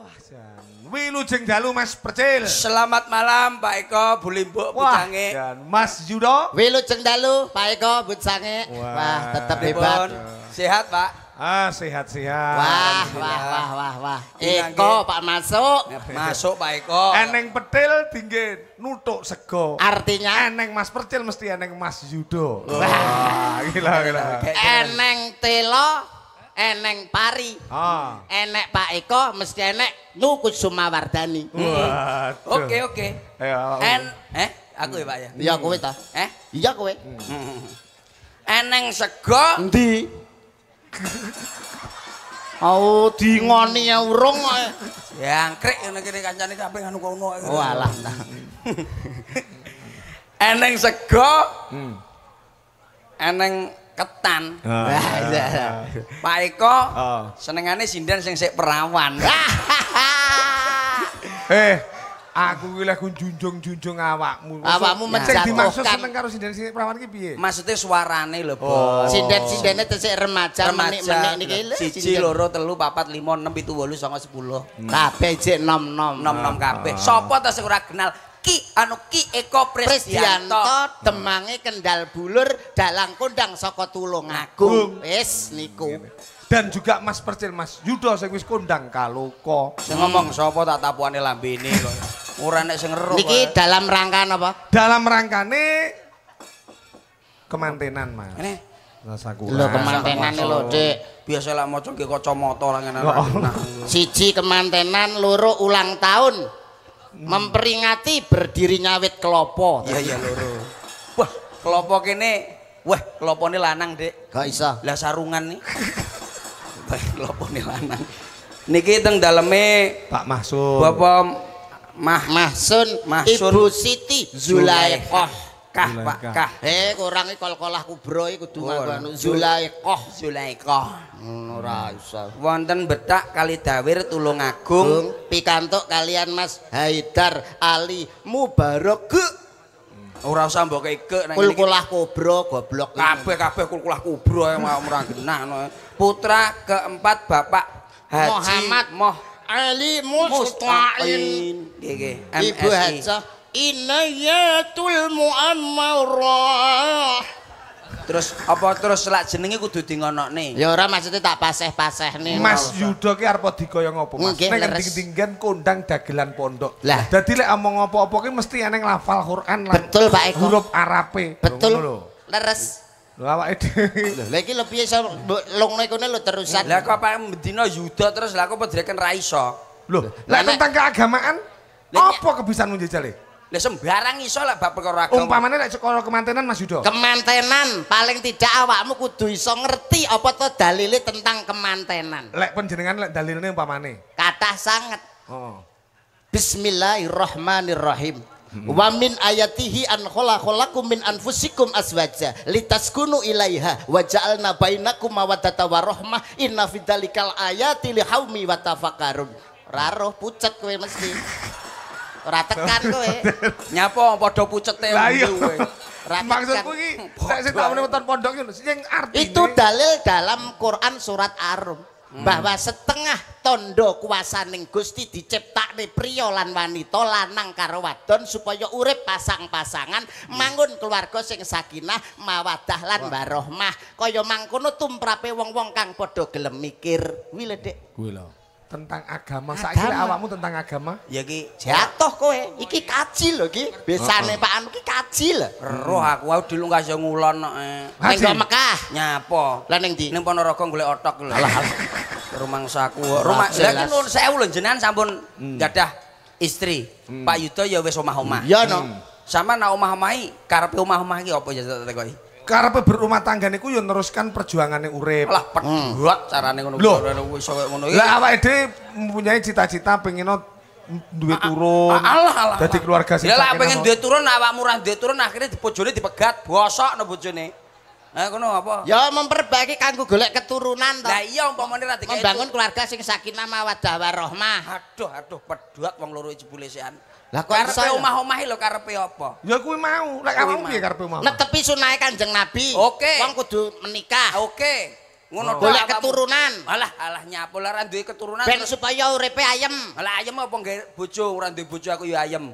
Wah, jan. Wilujeng dalu Mas Percil. Selamat malam Pak Eko, Bu Limbuk, Bu Wah, Cange. jan. Mas Yudo. Wilujeng dalu Pak Eko but sange. Wah. Wah, tetep hebat. Sehat Pak? Ah, sehat-sehat. Wah, wah, wah, wah, wah. Eko Pak masuk. Masuk Pak Eko. Eneng petil tinggi nutuk sego. Artinya Eneng Mas Percil mesti eneng Mas Yudo. Wah, gila gila. eneng telo, eneng pari. Ah. Enek Pak Eko mesti enek Nuku Sumawardani. Oke oke. Ayo. En eh aku ya Pak ya. Iya kowe ta? Eh Iya kowe. eneng sego Endi? Oh, dingoni ya urung kok. jangkrik ngene kene kancane kabeh anu kono. Oh, alah. Eneng sego, Hmm. eneng ketan. Ah. Iya. Pak Eko Ah. senengane sinden sing sik perawan. Eh, aku ki lek junjung-junjung awakmu. Awakmu Sing dimaksud seneng karo sinden sini perawan ki piye? Maksudnya suarane lho, Oh. Bos. Sinden-sindene tesik remaja menik-menik niki lho. Siji, loro, telu, papat, lima, enam, pitu, wolu, songo, sepuluh. kabeh jek nom-nom. Nom-nom kabeh. Sopo ta sing ora kenal? Ki anu Ki Eko Presdianto. Demange kendal bulur dalang kondang saka Tulungagung. Wis niku. Dan juga Mas Percil, Mas Yudo sing wis kondang kaloko. Sing ngomong sapa tak tapuane lambene kok. Ora nek sing ngeruh. Niki dalam rangka napa? Dalam rangkane kemantenan, Mas. Ini Rasaku. Lho kemantenan lho, Dik. biasa lah maca nggih kacamata lah ngene. Siji kemantenan, loro ulang tahun. Memperingati berdirinya wit kelopo. Iya iya loro. Wah, kelopo kene wah kelopone lanang, Dik. Gak iso. Lah sarungan nih. Wah, kelopone lanang. Niki teng daleme Pak Mahsud. Bapak Mah Mahsun, Mahsun. Ibu Siti Zulaikah. Kah, Pak. Kah. Eh, kurangi kol-kolah kubro iku kudu Oh, nganggo anu Zulaikah. Zulaikah. Hmm, Ora iso. Wonten betak kali dawir Tulungagung. Gung pikantuk kalian Mas Haidar Ali Mubarak. Ora usah mbok keke nang ngene iki. Kul-kulah kubro goblok. kabeh kabeh kulkulah kubro ya mau ora genah no. Putra keempat Bapak Haji Muhammad Moh Ali. Nggih nggih. Ibu MSI. Inayatul Muammarah. Terus apa terus selak jenenge kudu dingonokne. Ya ora maksudnya tak paseh-paseh nih. Mas Yudo ki arep dikaya ngopo, Mas? Nggih, Nek leres. tinggi-tinggian kondang dagelan pondok. Lah. Dadi lek omong apa-apa ki mesti eneng lafal Quran lan Betul, Pak Eko. huruf Arabe. Betul. Ngono. Leres. Lho awake dhewe. Lha iki lho piye iso lungne kene lho terusan. Lah kok Pak Medina Yuda terus lah kok pedreken ra iso. Lho, lek Lah, tentang keagamaan Lah, apa kebisaanmu njajale? Lah sembarang iso lah bab perkara agama. Umpamane lek sekolah kemantenan Mas Yudo. Kemantenan paling tidak awakmu kudu iso ngerti apa to dalile tentang kemantenan. Lek panjenengan lek dalilne umpamane. Kathah sanget. Oh. Bismillahirrahmanirrahim. Wa min ayatihi an khalaqalakum min anfusikum azwaja litaskunu ilaiha wa ja'alna bainakum mawaddata wa rahmah inna fidzalikal ayati lihaumi wa tafakkarun. Ora roh pucet kowe mesti. Ora tekan kowe. Nyapa padha pucete kowe. Maksudku iki lek sing tak meneh weton pondok iki lho, sing artine Itu dalil dalam Quran surat Ar-Rum. Bahwa setengah tondo kuasaning Gusti diciptakne priya lan wanita lanang karo wadon supaya urip pasang-pasangan mangun keluarga sing sakinah mawadah lan warahmah kaya mangkono tumrape wong-wong kang padha gelem mikir. Kuwi lho Dik. Kuwi lho. Tentang agama. Saiki lek Agama. awakmu tentang agama. Ya ki jatuh kowe iki kaji lho iki besane Pak Anu iki kaji lho roh aku wae dulu gak iso ngulon kok. eh. ning Haji. Mekah Nyapa? lah ning ndi Ning Ponorogo golek otok lho. Alah. Rumangsaku. Rumah lha jelas. ki nuwun sewu lho jenengan sampun gadah istri. Pak Yudo ya wis omah-omah. ya no Sama nak omah-omahi karepe omah-omah iki apa ya tak? Karepe berumah tangga niku yo neruskan perjuangane urip. Alah pedhot carane ngono kuwi iso kaya ngono iki. Lah awake dhewe mempunyai cita-cita pengen duwe turun. Ah, Alah alah. Dadi keluarga sing Ya lah pengen duwe turun awakmu ora duwe turun akhirnya bojone dipegat, bosok no bojone. Nah ngono apa? ya memperbaiki kanggo golek keturunan to Lah iya umpamane ra membangun keluarga sing sakinah mawaddah warahmah. Aduh aduh pedhot wong loro jebule sean. Lah kok karepe ya? omah-omahe lho karepe apa? Ya kuwi mau. Lek awakmu mau. piye karepe mau? Netepi sunah Kanjeng Nabi. Oke. Wong kudu menikah. Oke. Ngono tok Golek keturunan. Alah, alah nyapu lah ora duwe keturunan. Ben terus- supaya uripe ayem. Alah ayem apa nggae bojo ora duwe bojo aku ya ayem.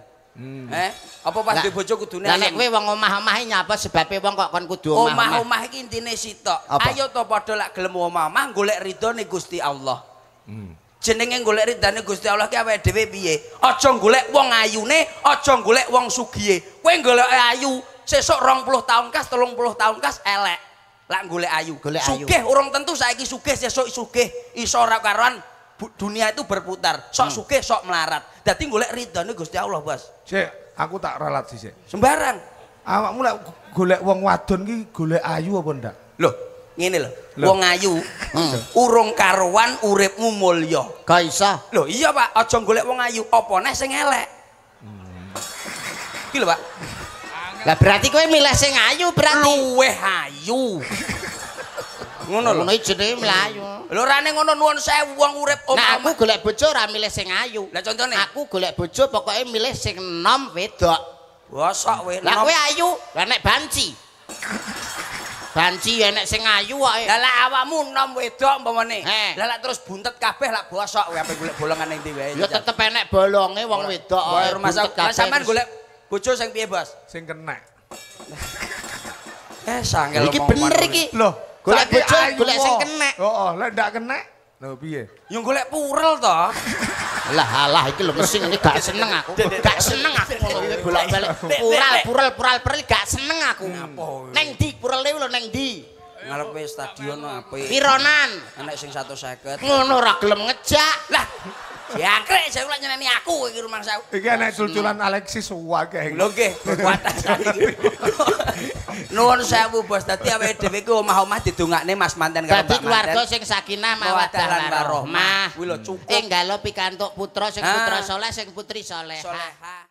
Eh, apa pas duwe bojo kudune Lah nek kowe wong omah-omahe nyapa sebabe wong kok kon kudu omah-omah. Omah-omah iki intine sitok. Ayo to padha lak gelem omah-omah golek ridhone Gusti Allah. Jenenge golek ridhane Gusti Allah ki awake dhewe piye? Aja golek wong ayune, aja golek wong sugihe. Kowe golek ayu, sesuk 20 tahun kas, 30 tahun kas elek. Lak golek ayu. Golek ayu. Sugih urung tentu saiki sugih, sesuk sugih. Iso ora karuan dunia itu berputar. Sok sugih, sok melarat. Dadi golek ridhone Gusti Allah, Bos. Sik, aku tak ralat sih, sik. Sembarang. Awakmu lek golek wong wadon ki golek ayu apa ndak? Loh, ngene lho. Loh. Wong ayu urung karuan uripmu mulya. Gak iso. Loh, iya Pak, aja golek wong ayu, apa neh sing elek. Iki lho, Pak. Lah berarti kowe milih sing ayu berarti. Luweh ayu. Ngono lho. Ngono iki jenenge mlayu. Lho rane ngono nuwun sewu wong urip Nah aku golek bojo ora milih sing ayu. Lah contone? Aku golek bojo pokoke milih sing enom wedok. Bosok we. Lah kowe ayu, lah nek banci. Banci ya nek sing ayu wae. Lah lah awakmu nom wedok umpamane. Eh. Lah lak terus buntet kabeh lak bosok we ape golek bolongan ning ndi wae. Ya tetep enek bolonge wong wedok. Wae wae, rumah buntet sak. Lah sampean golek bojo sing piye, Bos? Sing kenek. Eh, sangel Iki bener iki. Loh, Golek bojo, golek sing kok. kenek. Heeh, lek ndak kenek. Lho piye? Yo golek purel to. Lah alah iki lho mesti ini gak seneng aku. Gak seneng aku ngono iki bolak-balik. Pural, pural, pural, pural gak seneng aku. Neng ndi purale lho neng ndi? Ngarepe stadion apik. Pironan. Enek sing 150. Ngono ora gelem ngejak. Lah, jangkrik saya ulah nyeneni aku iki rumah saya. Iki enek culculan Alexis wakeh. Lho nggih, kekuatan saiki. Nuwun sewu Bos, dadi awake dhewe ku omah-omah didongakne Mas Manten karo Dadi keluarga sing sakinah Mawaddah lan warahmah. Kuwi lho cukup. Enggalo pikantuk putra sing putra soleh sing putri soleh. Solehah.